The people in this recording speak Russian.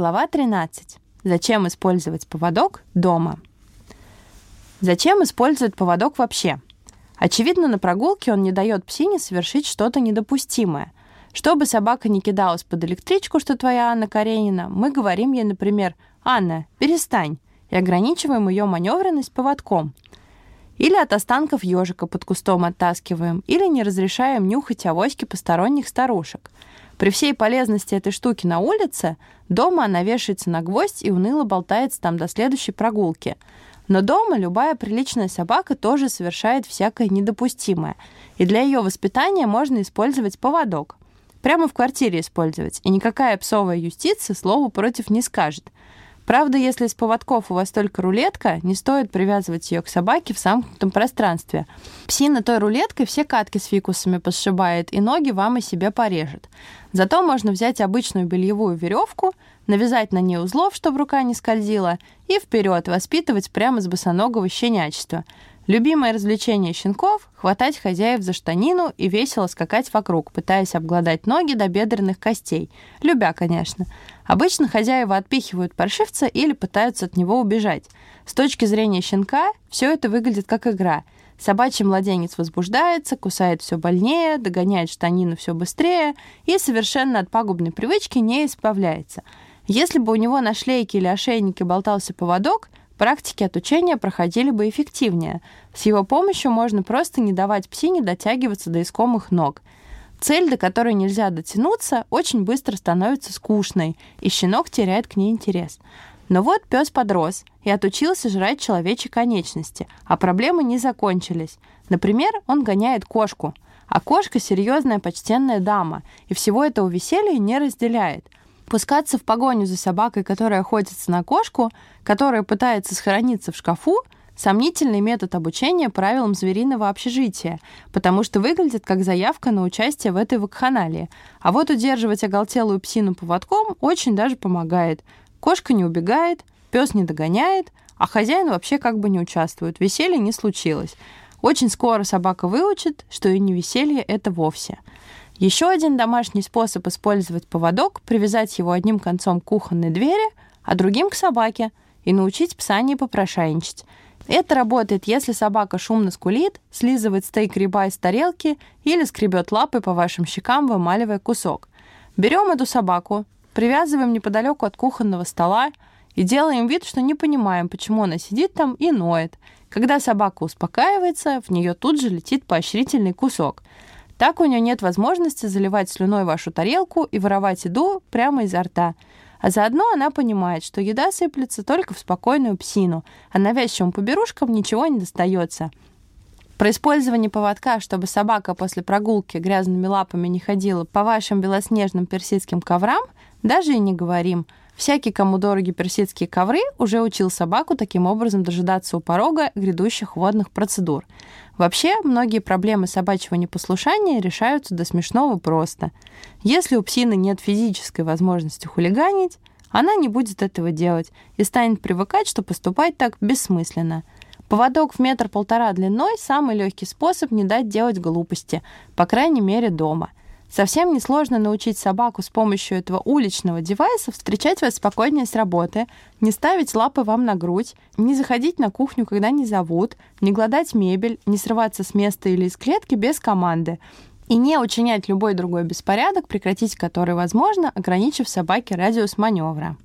Глава 13. Зачем использовать поводок дома? Зачем использовать поводок вообще? Очевидно, на прогулке он не дает псине совершить что-то недопустимое. Чтобы собака не кидалась под электричку, что твоя Анна Каренина, мы говорим ей, например, «Анна, перестань», и ограничиваем ее маневренность поводком. Или от останков ежика под кустом оттаскиваем, или не разрешаем нюхать авоськи посторонних старушек. При всей полезности этой штуки на улице, дома она вешается на гвоздь и уныло болтается там до следующей прогулки – но дома любая приличная собака тоже совершает всякое недопустимое, и для ее воспитания можно использовать поводок. Прямо в квартире использовать, и никакая псовая юстиция слову против не скажет. Правда, если из поводков у вас только рулетка, не стоит привязывать ее к собаке в замкнутом пространстве. Псина той рулеткой все катки с фикусами посшибает и ноги вам и себе порежет. Зато можно взять обычную бельевую веревку, навязать на ней узлов, чтобы рука не скользила, и вперед воспитывать прямо с босоногого щенячества. Любимое развлечение щенков — хватать хозяев за штанину и весело скакать вокруг, пытаясь обглодать ноги до бедренных костей. Любя, конечно. Обычно хозяева отпихивают паршивца или пытаются от него убежать. С точки зрения щенка все это выглядит как игра — Собачий младенец возбуждается, кусает все больнее, догоняет штанину все быстрее и совершенно от пагубной привычки не избавляется. Если бы у него на шлейке или ошейнике болтался поводок, практики отучения проходили бы эффективнее. С его помощью можно просто не давать псине дотягиваться до искомых ног. Цель, до которой нельзя дотянуться, очень быстро становится скучной, и щенок теряет к ней интерес. Но вот пес подрос и отучился жрать человечьи конечности, а проблемы не закончились. Например, он гоняет кошку, а кошка серьезная почтенная дама, и всего этого веселья не разделяет. Пускаться в погоню за собакой, которая охотится на кошку, которая пытается сохраниться в шкафу, сомнительный метод обучения правилам звериного общежития, потому что выглядит как заявка на участие в этой вакханалии. А вот удерживать оголтелую псину поводком очень даже помогает. Кошка не убегает, пес не догоняет, а хозяин вообще как бы не участвует. Веселье не случилось. Очень скоро собака выучит, что и не веселье это вовсе. Еще один домашний способ использовать поводок — привязать его одним концом к кухонной двери, а другим к собаке, и научить пса не попрошайничать. Это работает, если собака шумно скулит, слизывает стейк риба из тарелки или скребет лапой по вашим щекам, вымаливая кусок. Берем эту собаку, привязываем неподалеку от кухонного стола и делаем вид, что не понимаем, почему она сидит там и ноет. Когда собака успокаивается, в нее тут же летит поощрительный кусок. Так у нее нет возможности заливать слюной вашу тарелку и воровать еду прямо изо рта. А заодно она понимает, что еда сыплется только в спокойную псину, а навязчивым поберушкам ничего не достается. Про использование поводка, чтобы собака после прогулки грязными лапами не ходила по вашим белоснежным персидским коврам – даже и не говорим. Всякий, кому дороги персидские ковры, уже учил собаку таким образом дожидаться у порога грядущих водных процедур. Вообще, многие проблемы собачьего непослушания решаются до смешного просто. Если у псины нет физической возможности хулиганить, она не будет этого делать и станет привыкать, что поступать так бессмысленно. Поводок в метр-полтора длиной – самый легкий способ не дать делать глупости, по крайней мере дома – Совсем несложно научить собаку с помощью этого уличного девайса встречать вас спокойнее с работы, не ставить лапы вам на грудь, не заходить на кухню, когда не зовут, не гладать мебель, не срываться с места или из клетки без команды и не учинять любой другой беспорядок, прекратить который возможно, ограничив собаке радиус маневра.